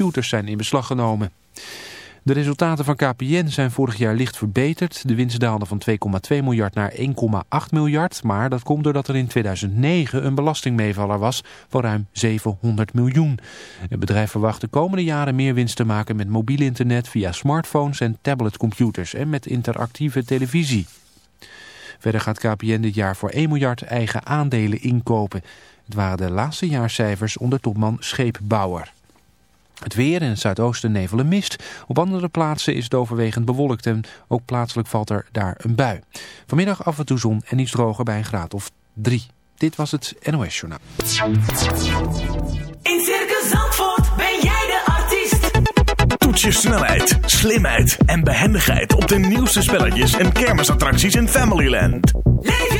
computers zijn in beslag genomen. De resultaten van KPN zijn vorig jaar licht verbeterd. De winst daalde van 2,2 miljard naar 1,8 miljard. Maar dat komt doordat er in 2009 een belastingmeevaller was van ruim 700 miljoen. Het bedrijf verwacht de komende jaren meer winst te maken met mobiel internet via smartphones en tabletcomputers en met interactieve televisie. Verder gaat KPN dit jaar voor 1 miljard eigen aandelen inkopen. Het waren de laatste jaarcijfers onder topman Scheepbouwer. Het weer in het zuidoosten nevel en mist. Op andere plaatsen is het overwegend bewolkt en ook plaatselijk valt er daar een bui. Vanmiddag af en toe zon en iets droger bij een graad of 3. Dit was het NOS Journaal. In Circus Zandvoort ben jij de artiest. Toets je snelheid, slimheid en behendigheid op de nieuwste spelletjes en kermisattracties in Familyland. Leef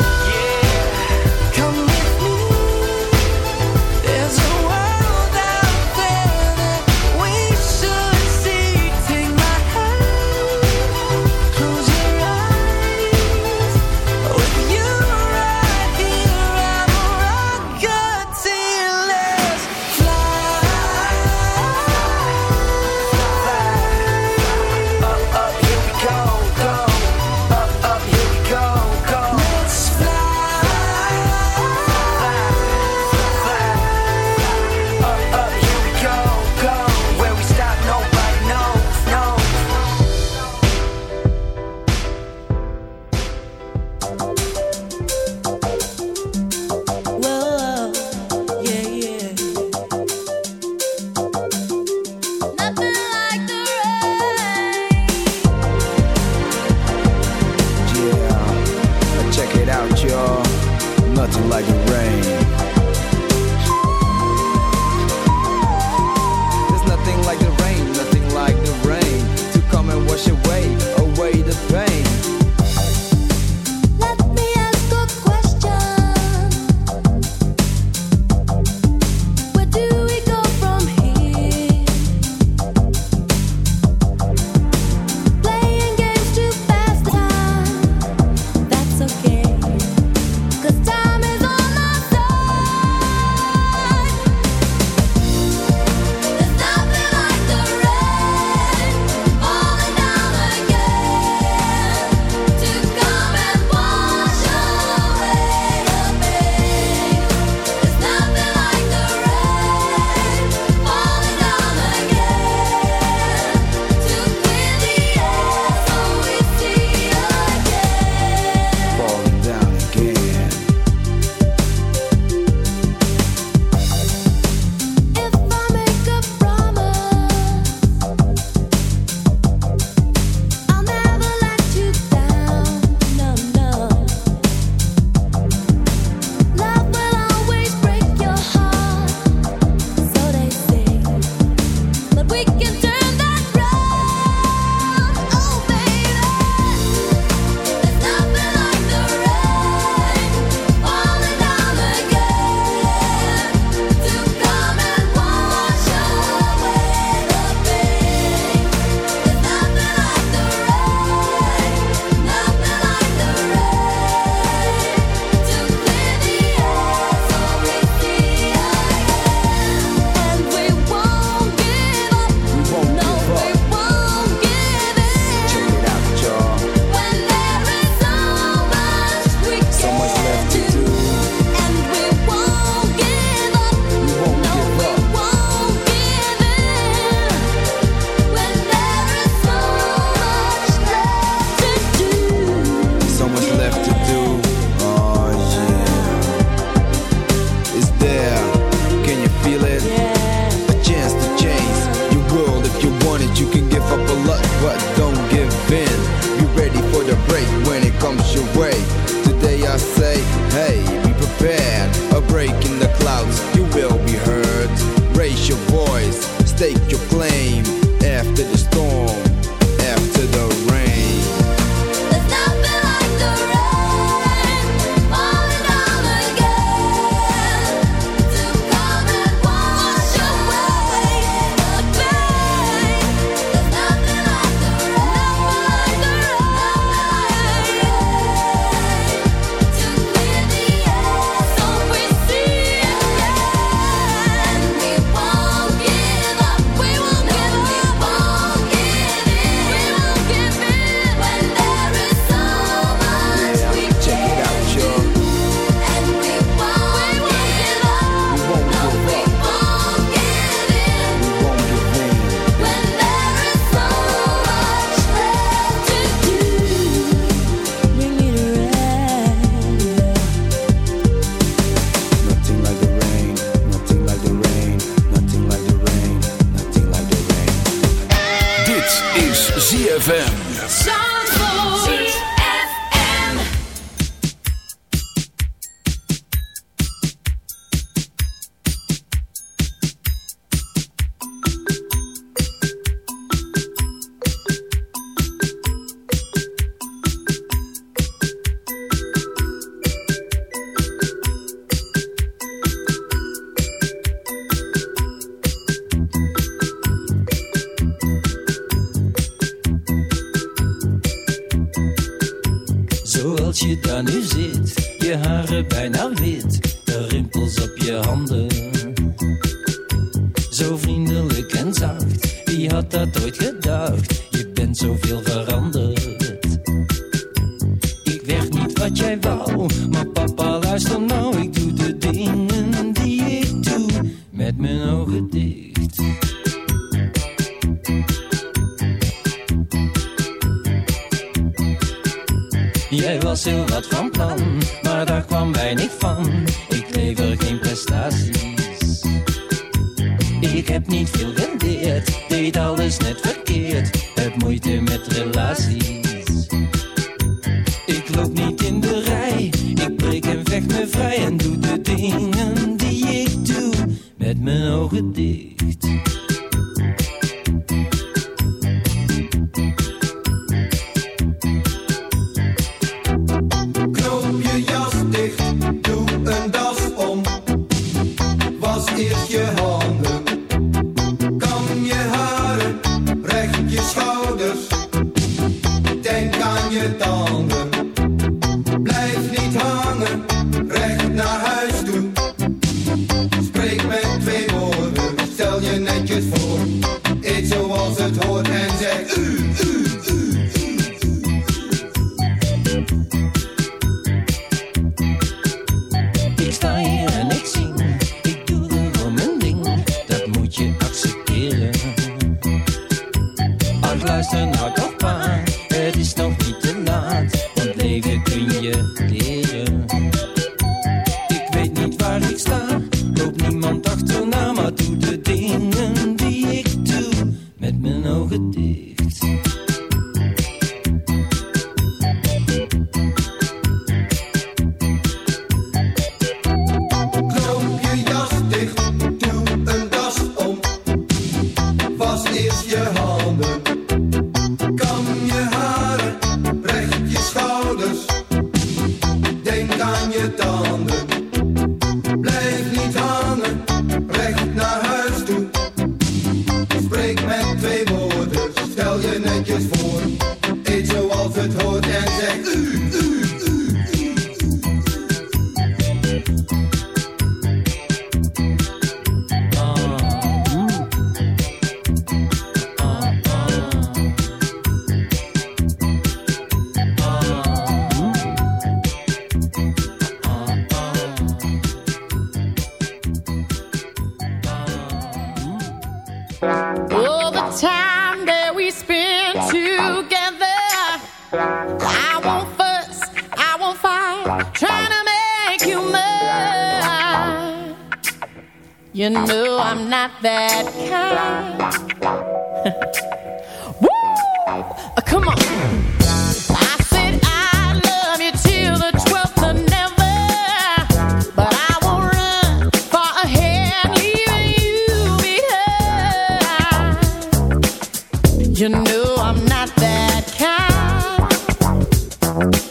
nu zit. Je haren bijna wit. luisteren, hard op. home.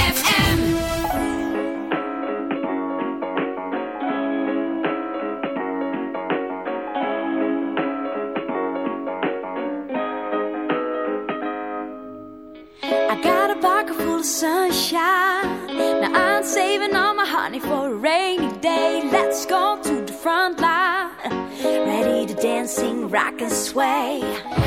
rock and sway.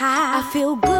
high. I feel good.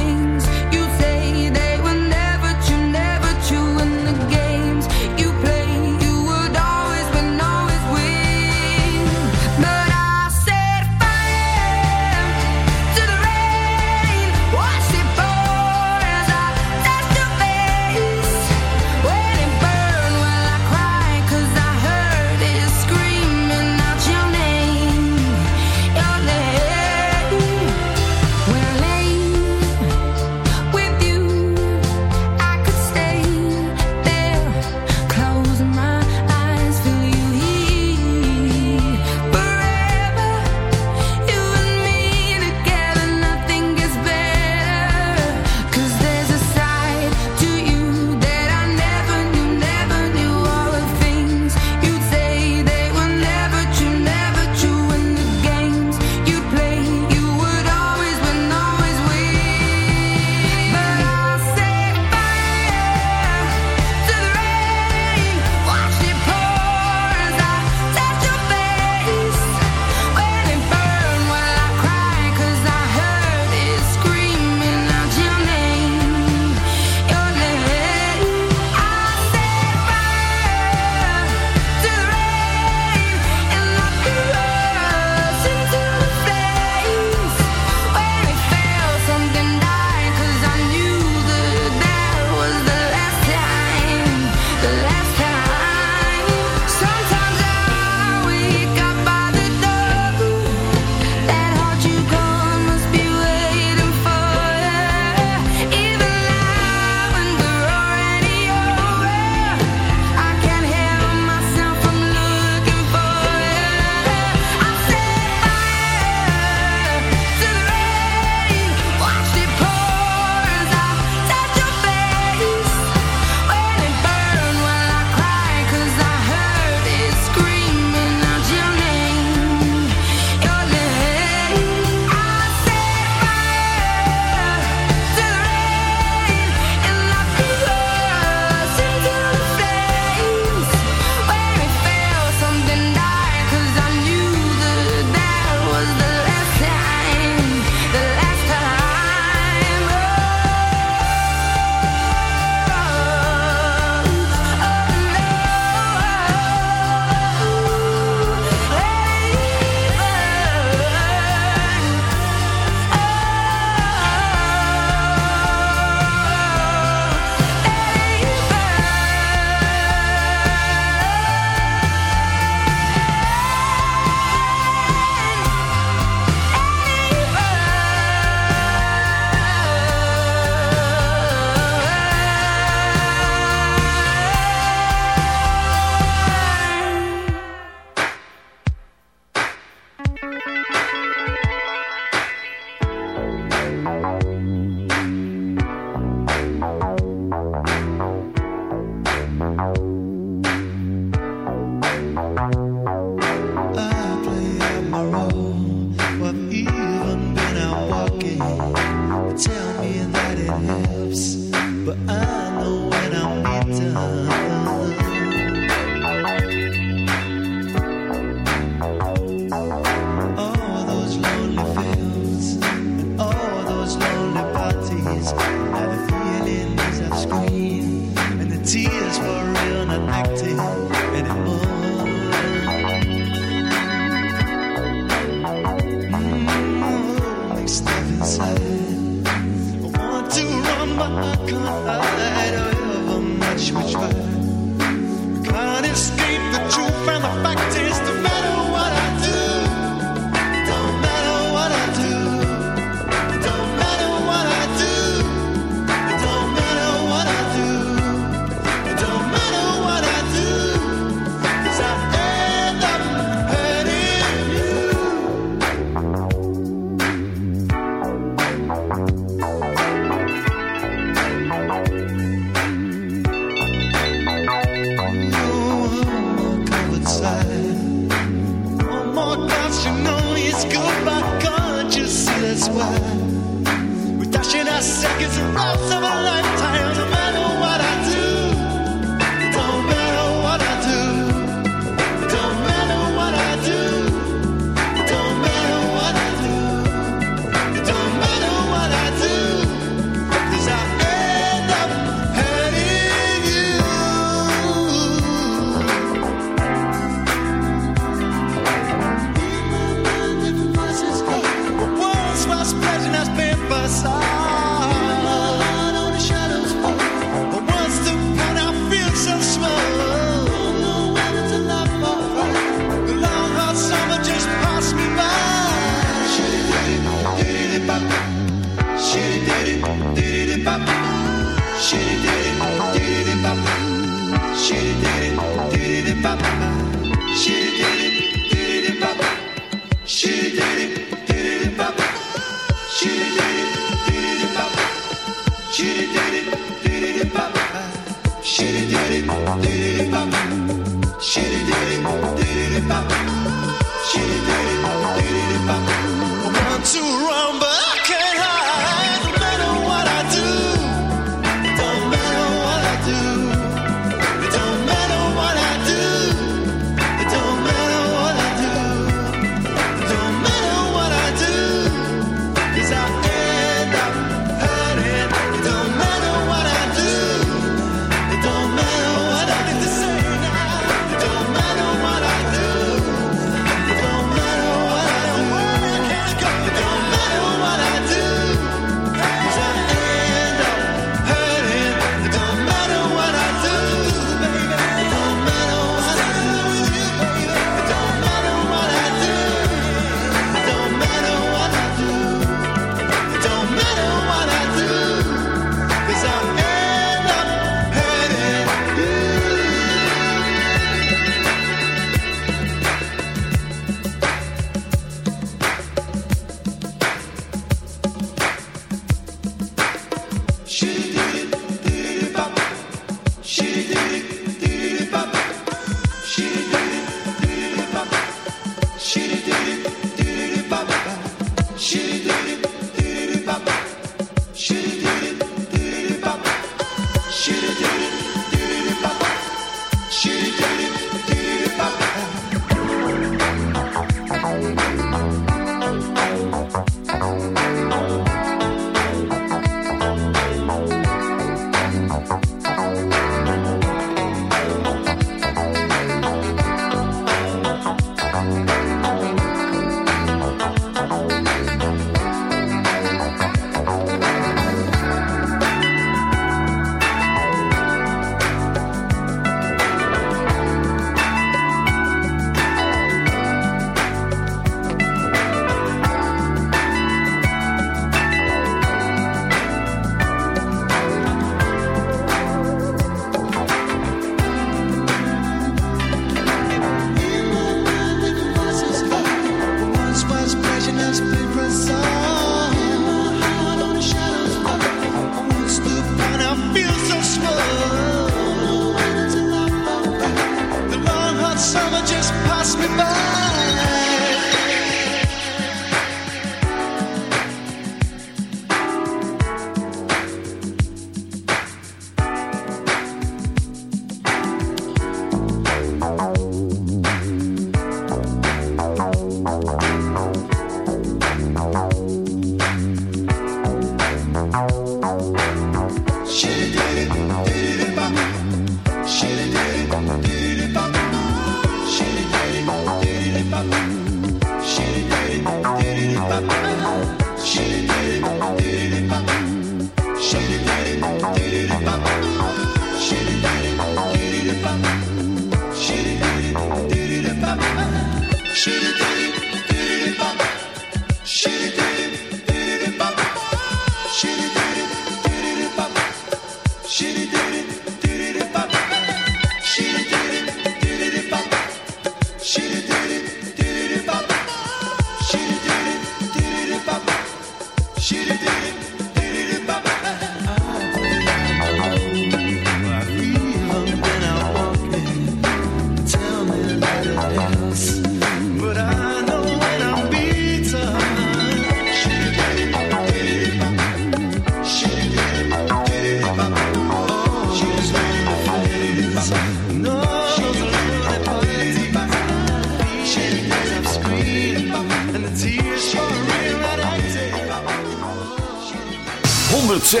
106.9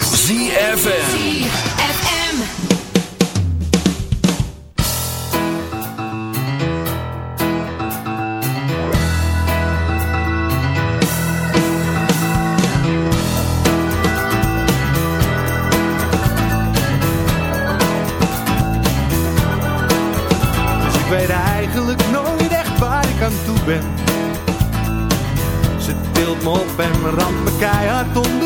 ZFM ZFM ik weet eigenlijk nooit echt waar ik aan toe ben. Ze tilt me op en ramt me keihard onder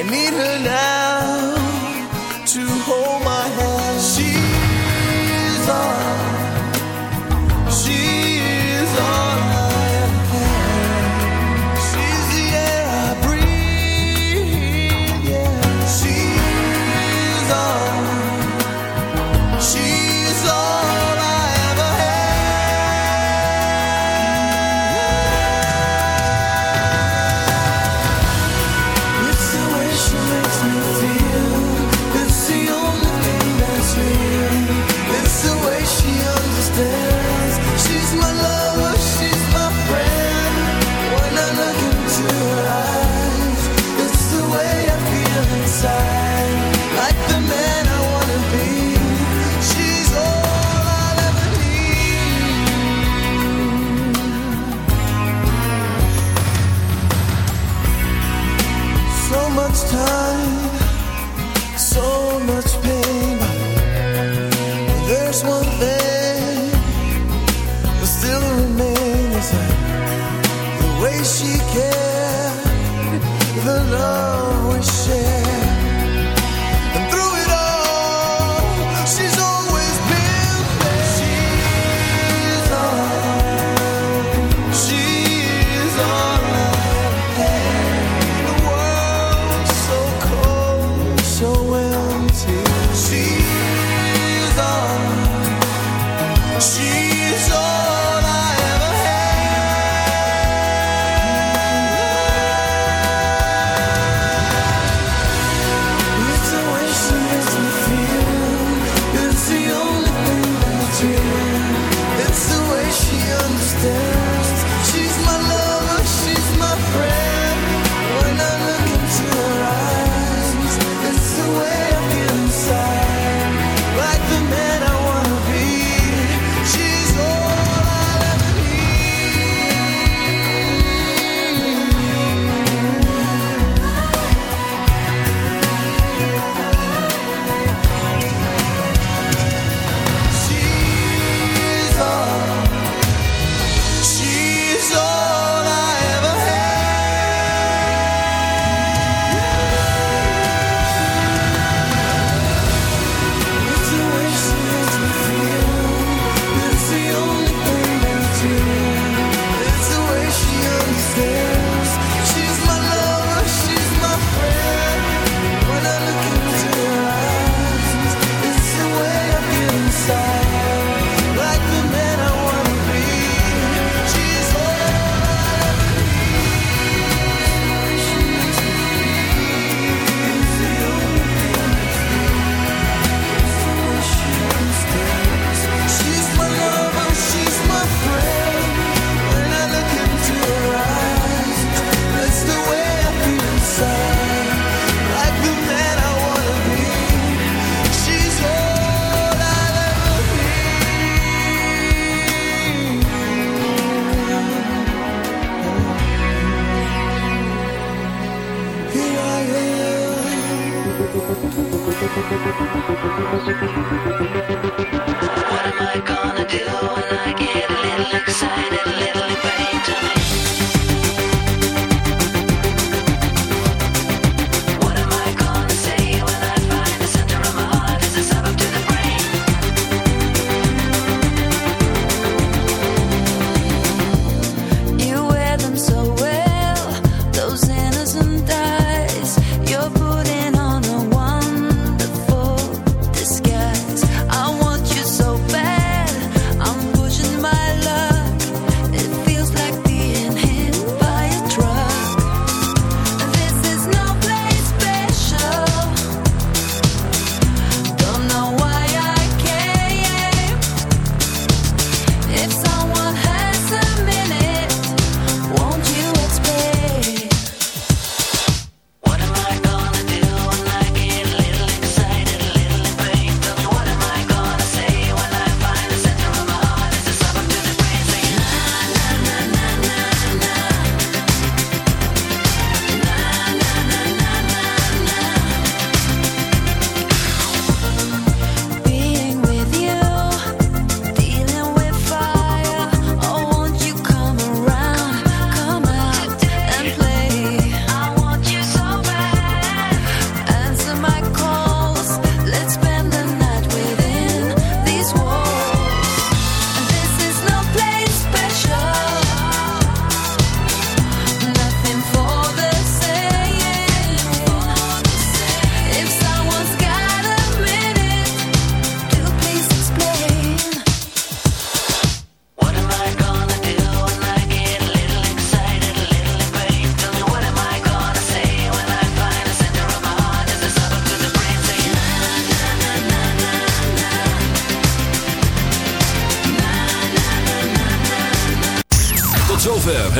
I need her now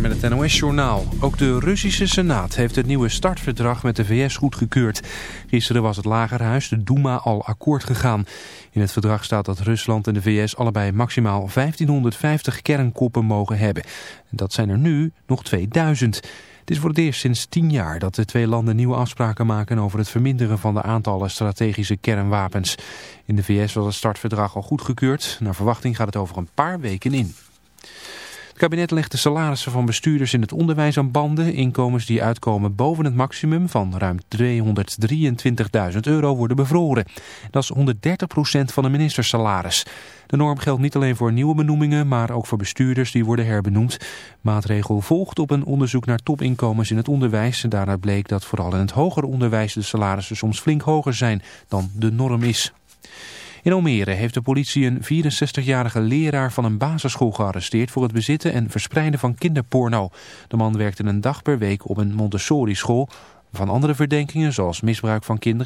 Met het NOS-journaal. Ook de Russische Senaat heeft het nieuwe startverdrag met de VS goedgekeurd. Gisteren was het Lagerhuis, de Duma, al akkoord gegaan. In het verdrag staat dat Rusland en de VS allebei maximaal 1550 kernkoppen mogen hebben. Dat zijn er nu nog 2000. Het is voor het eerst sinds 10 jaar dat de twee landen nieuwe afspraken maken over het verminderen van de aantallen strategische kernwapens. In de VS was het startverdrag al goedgekeurd. Naar verwachting gaat het over een paar weken in. Het kabinet legt de salarissen van bestuurders in het onderwijs aan banden. Inkomens die uitkomen boven het maximum van ruim 223.000 euro worden bevroren. Dat is 130% van de ministersalaris. De norm geldt niet alleen voor nieuwe benoemingen, maar ook voor bestuurders die worden herbenoemd. Maatregel volgt op een onderzoek naar topinkomens in het onderwijs. Daaruit bleek dat vooral in het hoger onderwijs de salarissen soms flink hoger zijn dan de norm is. In Almere heeft de politie een 64-jarige leraar van een basisschool gearresteerd voor het bezitten en verspreiden van kinderporno. De man werkte een dag per week op een Montessori-school. Van andere verdenkingen, zoals misbruik van kinderen,